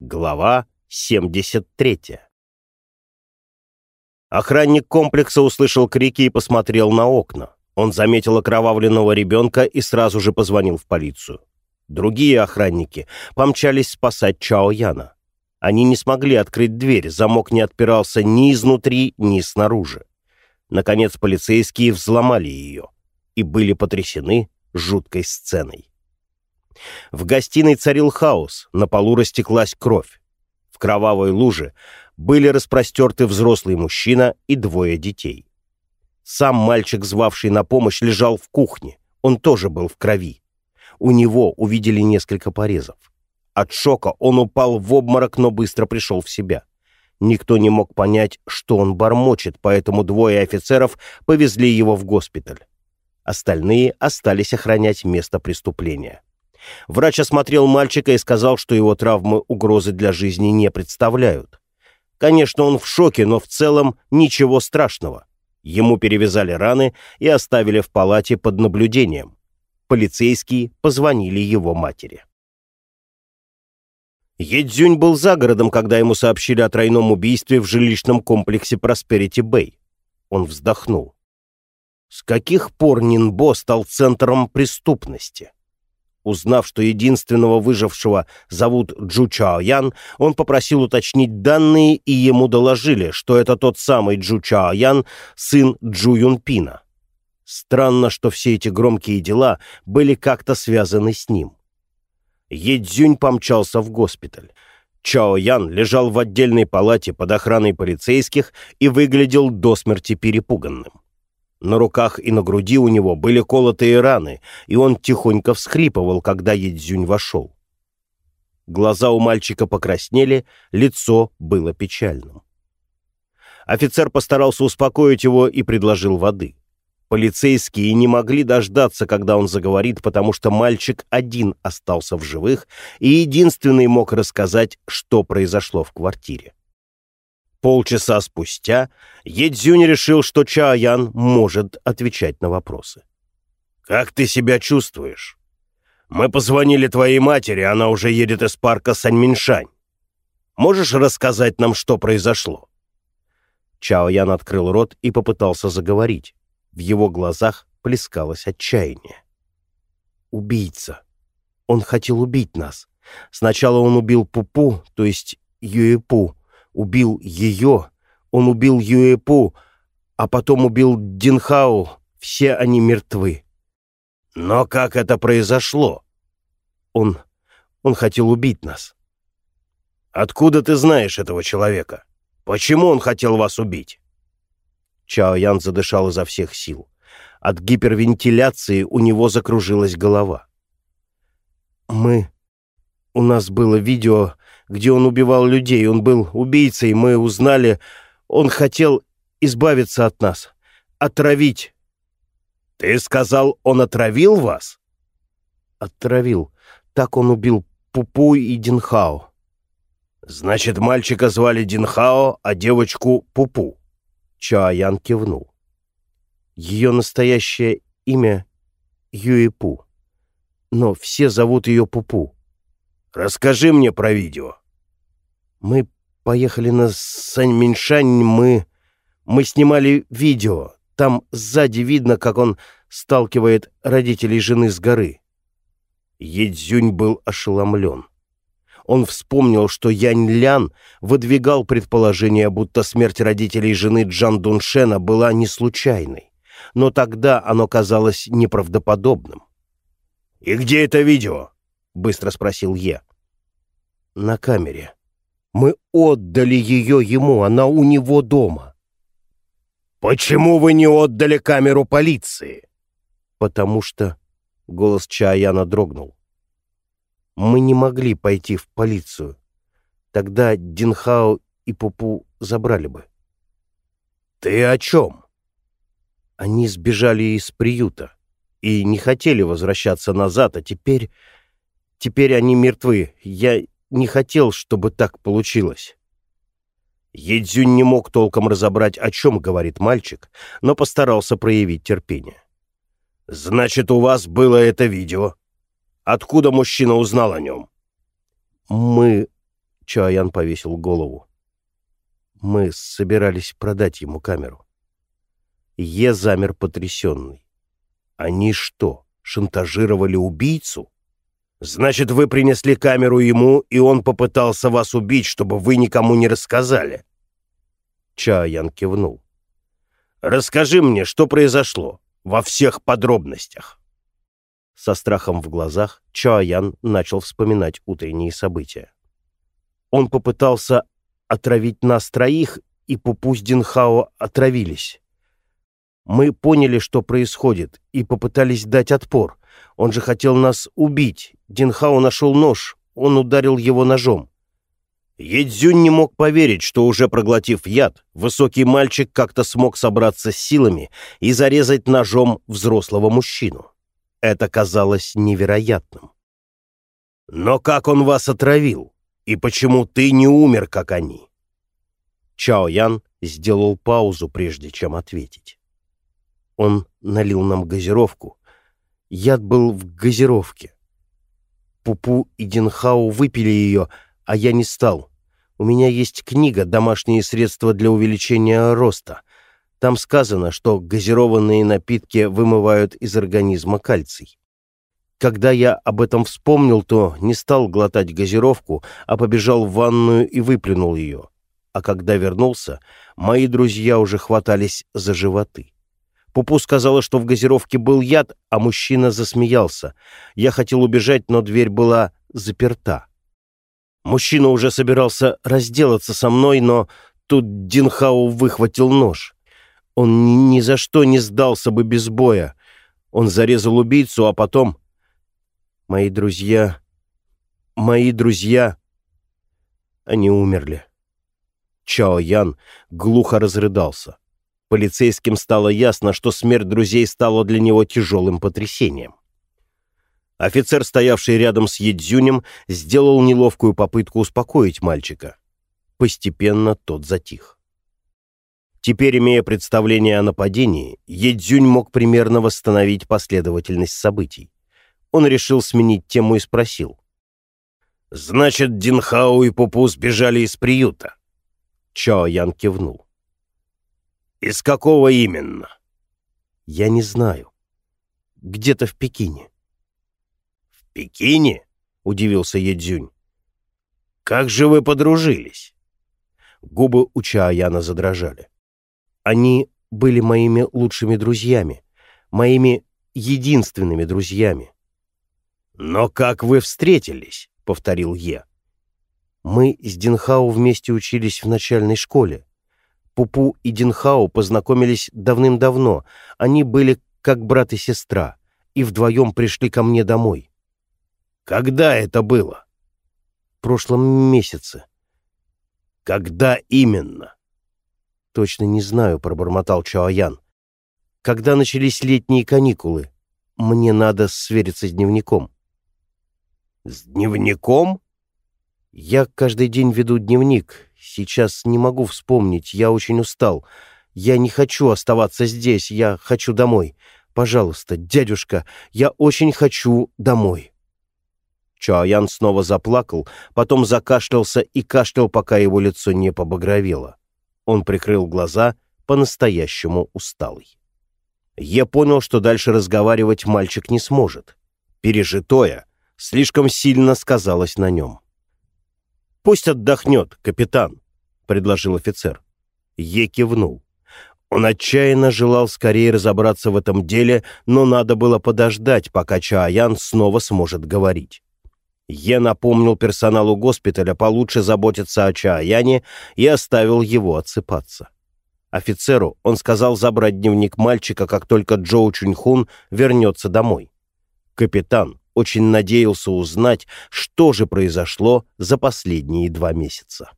Глава 73. Охранник комплекса услышал крики и посмотрел на окна. Он заметил окровавленного ребенка и сразу же позвонил в полицию. Другие охранники помчались спасать Чао Яна. Они не смогли открыть дверь, замок не отпирался ни изнутри, ни снаружи. Наконец полицейские взломали ее и были потрясены жуткой сценой. В гостиной царил хаос, на полу растеклась кровь. В кровавой луже были распростерты взрослый мужчина и двое детей. Сам мальчик, звавший на помощь, лежал в кухне. Он тоже был в крови. У него увидели несколько порезов. От шока он упал в обморок, но быстро пришел в себя. Никто не мог понять, что он бормочет, поэтому двое офицеров повезли его в госпиталь. Остальные остались охранять место преступления. Врач осмотрел мальчика и сказал, что его травмы угрозы для жизни не представляют. Конечно, он в шоке, но в целом ничего страшного. Ему перевязали раны и оставили в палате под наблюдением. Полицейские позвонили его матери. Едзюнь был за городом, когда ему сообщили о тройном убийстве в жилищном комплексе Просперити Бэй. Он вздохнул. С каких пор Нинбо стал центром преступности? Узнав, что единственного выжившего зовут Джу Чао Ян, он попросил уточнить данные, и ему доложили, что это тот самый Джу Чао Ян, сын Джу Юнпина. Странно, что все эти громкие дела были как-то связаны с ним. Едзюнь помчался в госпиталь. Чао Ян лежал в отдельной палате под охраной полицейских и выглядел до смерти перепуганным. На руках и на груди у него были колотые раны, и он тихонько всхлипывал, когда Едзюнь вошел. Глаза у мальчика покраснели, лицо было печальным. Офицер постарался успокоить его и предложил воды. Полицейские не могли дождаться, когда он заговорит, потому что мальчик один остался в живых и единственный мог рассказать, что произошло в квартире. Полчаса спустя Едзюнь решил, что Чаян может отвечать на вопросы. «Как ты себя чувствуешь? Мы позвонили твоей матери, она уже едет из парка Саньминшань. Можешь рассказать нам, что произошло?» Чао Ян открыл рот и попытался заговорить. В его глазах плескалось отчаяние. «Убийца. Он хотел убить нас. Сначала он убил Пупу, то есть Юэпу, убил ее, он убил Юэпу, а потом убил Динхау, все они мертвы. Но как это произошло? Он... он хотел убить нас. Откуда ты знаешь этого человека? Почему он хотел вас убить? Чао Ян задышал изо всех сил. От гипервентиляции у него закружилась голова. Мы... У нас было видео где он убивал людей. Он был убийцей, мы узнали. Он хотел избавиться от нас, отравить. Ты сказал, он отравил вас? Отравил. Так он убил Пупу и Динхао. Значит, мальчика звали Динхао, а девочку Пупу. Чаян кивнул. Ее настоящее имя Юэпу. Но все зовут ее Пупу. Расскажи мне про видео. Мы поехали на Саньминшань, мы... Мы снимали видео. Там сзади видно, как он сталкивает родителей жены с горы. Едзюнь был ошеломлен. Он вспомнил, что Янь Лян выдвигал предположение, будто смерть родителей жены Джан Дуншена была не случайной. Но тогда оно казалось неправдоподобным. «И где это видео?» — быстро спросил Е. «На камере», мы отдали ее ему, она у него дома. Почему вы не отдали камеру полиции? Потому что... Голос Чаяна дрогнул. Мы не могли пойти в полицию. Тогда Динхао и Пупу забрали бы. Ты о чем? Они сбежали из приюта и не хотели возвращаться назад, а теперь... Теперь они мертвы. Я не хотел, чтобы так получилось. Едзюнь не мог толком разобрать, о чем говорит мальчик, но постарался проявить терпение. «Значит, у вас было это видео. Откуда мужчина узнал о нем?» «Мы...» Чаян повесил голову. Мы собирались продать ему камеру. Е замер потрясенный. Они что, шантажировали убийцу? Значит, вы принесли камеру ему, и он попытался вас убить, чтобы вы никому не рассказали. Чаян кивнул. Расскажи мне, что произошло во всех подробностях. Со страхом в глазах Чаян начал вспоминать утренние события. Он попытался отравить нас троих, и Пупу с Динхао отравились. Мы поняли, что происходит, и попытались дать отпор. Он же хотел нас убить. Динхао нашел нож. Он ударил его ножом. Едзюнь не мог поверить, что уже проглотив яд, высокий мальчик как-то смог собраться с силами и зарезать ножом взрослого мужчину. Это казалось невероятным. «Но как он вас отравил? И почему ты не умер, как они?» Чао Ян сделал паузу, прежде чем ответить. Он налил нам газировку. Яд был в газировке. Пупу и Динхау выпили ее, а я не стал. У меня есть книга «Домашние средства для увеличения роста». Там сказано, что газированные напитки вымывают из организма кальций. Когда я об этом вспомнил, то не стал глотать газировку, а побежал в ванную и выплюнул ее. А когда вернулся, мои друзья уже хватались за животы. Пупу сказала, что в газировке был яд, а мужчина засмеялся. Я хотел убежать, но дверь была заперта. Мужчина уже собирался разделаться со мной, но тут Динхау выхватил нож. Он ни за что не сдался бы без боя. Он зарезал убийцу, а потом... Мои друзья... Мои друзья... Они умерли. Чао Ян глухо разрыдался. Полицейским стало ясно, что смерть друзей стала для него тяжелым потрясением. Офицер, стоявший рядом с Едзюнем, сделал неловкую попытку успокоить мальчика. Постепенно тот затих. Теперь, имея представление о нападении, Едзюнь мог примерно восстановить последовательность событий. Он решил сменить тему и спросил. «Значит, Динхау и Пупу сбежали из приюта?» Чао Ян кивнул. «Из какого именно?» «Я не знаю. Где-то в Пекине». Пекине?» — удивился Едзюнь. «Как же вы подружились?» Губы у Чаяна задрожали. «Они были моими лучшими друзьями, моими единственными друзьями». «Но как вы встретились?» — повторил Е. «Мы с Динхао вместе учились в начальной школе. Пупу и Динхао познакомились давным-давно. Они были как брат и сестра, и вдвоем пришли ко мне домой. Когда это было? В прошлом месяце. Когда именно? Точно не знаю, пробормотал Чаоян. Когда начались летние каникулы? Мне надо свериться с дневником. С дневником? Я каждый день веду дневник. Сейчас не могу вспомнить, я очень устал. Я не хочу оставаться здесь, я хочу домой. Пожалуйста, дядюшка, я очень хочу домой. Чаоян снова заплакал, потом закашлялся и кашлял, пока его лицо не побагровело. Он прикрыл глаза, по-настоящему усталый. Я понял, что дальше разговаривать мальчик не сможет. Пережитое слишком сильно сказалось на нем. «Пусть отдохнет, капитан», — предложил офицер. Е кивнул. Он отчаянно желал скорее разобраться в этом деле, но надо было подождать, пока Чаоян снова сможет говорить. Е напомнил персоналу госпиталя получше заботиться о Чаяне и оставил его отсыпаться. Офицеру он сказал забрать дневник мальчика, как только Джоу Чуньхун вернется домой. Капитан очень надеялся узнать, что же произошло за последние два месяца.